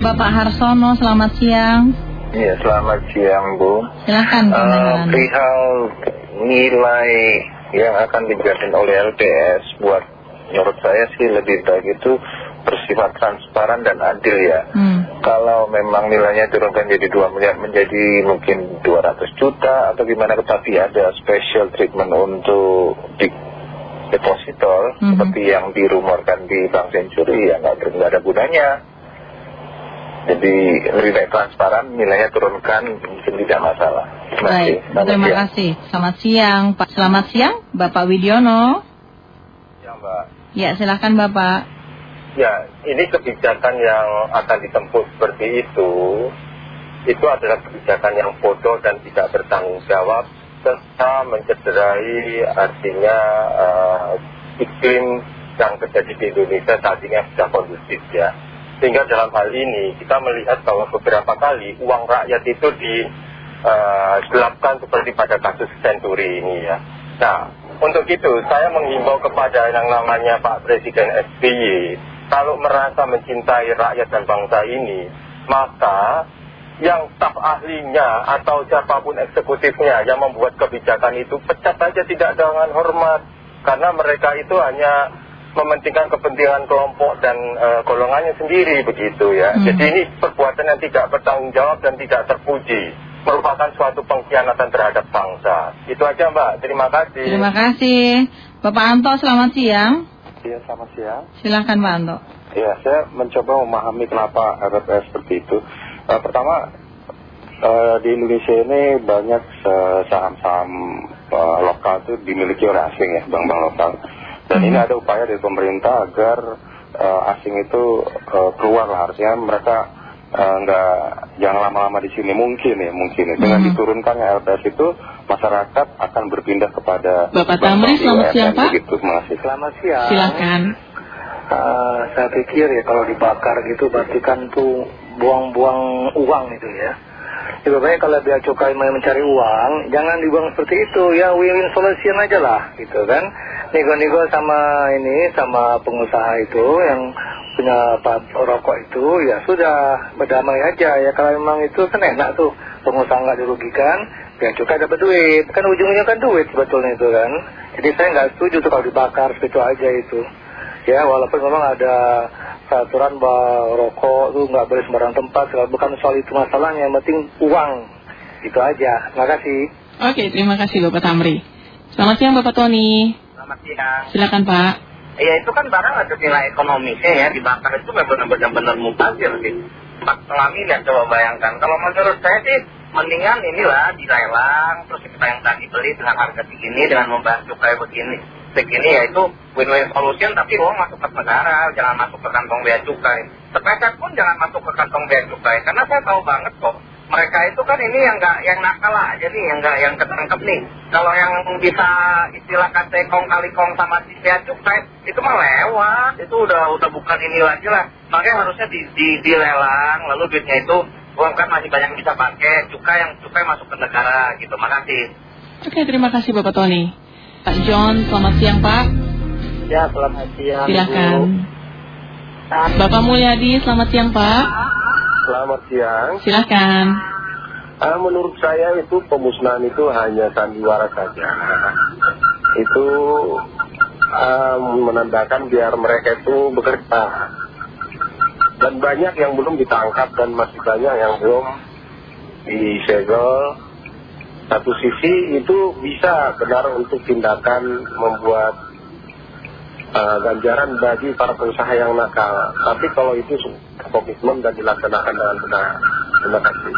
Bapak Harsono, selamat siang. Iya, selamat siang Bu. Silakan uh. Perihal nilai yang akan diberikan oleh LPS buat menurut saya sih lebih baik itu bersifat transparan dan adil ya. Hmm. Kalau memang nilainya turunkan jadi 2 miliar menjadi mungkin 200 juta atau gimana tetapi ada special treatment untuk di depositor Mhm. seperti yang dirumorkan di Bank Century ya nggak ada gunanya. Jadi lebih baik transparan, nilainya turunkan mungkin tidak masalah. Terima kasih. Baik, Selamat terima siang. kasih. Selamat siang, Pak. Selamat siang, Bapak Widiono. Ya Mbak, Ya, silakan Bapak. ya ini kebijakan yang akan ditempuh seperti itu, itu adalah kebijakan yang bodoh dan tidak bertanggung jawab, serta mencederai artinya eh, iklim yang terjadi di Indonesia saat ini yang sudah kondusif ya. Sehingga dalam hal ini kita melihat bahwa beberapa kali uang rakyat itu digelapkan seperti pada kasus Senturi ini ya. Nah, untuk itu saya menghimbau kepada yang namanya Pak Presiden SBY, kalau merasa mencintai rakyat dan bangsa ini, maka yang staf ahlinya atau siapa pun eksekutifnya yang membuat kebijakan itu pecat saja tidak dengan hormat. Karena mereka itu hanya mementingkan kepentingan kelompok dan eh, golongannya sendiri begitu ya. Hmm. Jadi ini perbuatan yang tidak bertanggung jawab dan tidak terpuji. Merupakan suatu pengkhianatan terhadap bangsa. Itu aja Mbak, terima kasih. Terima kasih. Bapak Anto, selamat siang. Iya, selamat siang. Silakan Pak Anto. Ya, saya mencoba memahami kenapa RPS seperti itu. Eh, pertama, eh, di Indonesia ini banyak saham-saham eh, lokal itu dimiliki oleh asing ya, bank-bank lokal. Dan ini ada upaya dari pemerintah agar eh, asing itu eh, keluar lah. Harusnya mereka eh, nggak jangan lama-lama di sini mungkin ya, mungkin. ya. Dengan Mhm. diturunkannya LPS itu masyarakat akan berpindah kepada Bapak Tamri, selamat siang, Pak. Kasih. Selamat siang. Silakan. Eh, saya pikir ya kalau dibakar gitu berarti kan tuh buang-buang uang itu ya. Lebih baik kalau bea cukai mencari uang, jangan dibuang seperti itu. Ya win-win solution aja lah gitu kan. Nego-nego sama ini, sama pengusaha itu yang punya pab rokok itu, ya sudah berdamai aja ya. Kalau memang itu kan enak tuh, pengusaha nggak dirugikan, bea cukai dapat duit. Kan ujungnya kan duit sebetulnya itu kan. Jadi saya nggak setuju tuh kalau dibakar segitu aja itu. Ya walaupun memang ada peraturan bahwa rokok tuh nggak boleh sembarang tempat, bukan soal itu masalahnya, yang penting uang. Itu aja. Terima kasih. Oke, terima kasih Bapak Tamri. Selamat siang Bapak Tony. Selamat siang. Silakan Pak. Ya itu kan barang ada nilai ekonomisnya ya dibakar itu memang benar-benar mubazir sih. Empat setengah miliar coba bayangkan. Kalau menurut saya sih mendingan inilah dilelang terus kita yang tadi beli dengan harga segini dengan membahas cukai begini begini ya itu win-win solution tapi uang masuk ke negara jangan masuk ke kantong bea cukai. Sepeser pun jangan masuk ke kantong bea cukai karena saya tahu banget kok mereka itu kan ini yang nggak yang nakal aja nih yang nggak yang ketangkep nih kalau yang bisa istilah kata kong kali kong sama si bea cukai itu mah lewat itu udah udah bukan ini lagi lah makanya harusnya di, di, dilelang lalu duitnya itu uang kan masih banyak bisa pakai cukai yang cukai masuk ke negara gitu makasih Oke, terima kasih Bapak Tony. Pak John, selamat siang Pak. Ya selamat siang. Silakan. Bapak Mulyadi, selamat siang Pak. Selamat siang. Silakan. Ah, menurut saya itu pemusnahan itu hanya sandiwara saja. Itu ah, menandakan biar mereka itu bekerja. Dan banyak yang belum ditangkap dan masih banyak yang belum disegel. Satu sisi itu bisa benar untuk tindakan membuat ah, ganjaran bagi para pengusaha yang nakal. Tapi kalau itu komitmen dan dilaksanakan dengan benar. Terima kasih.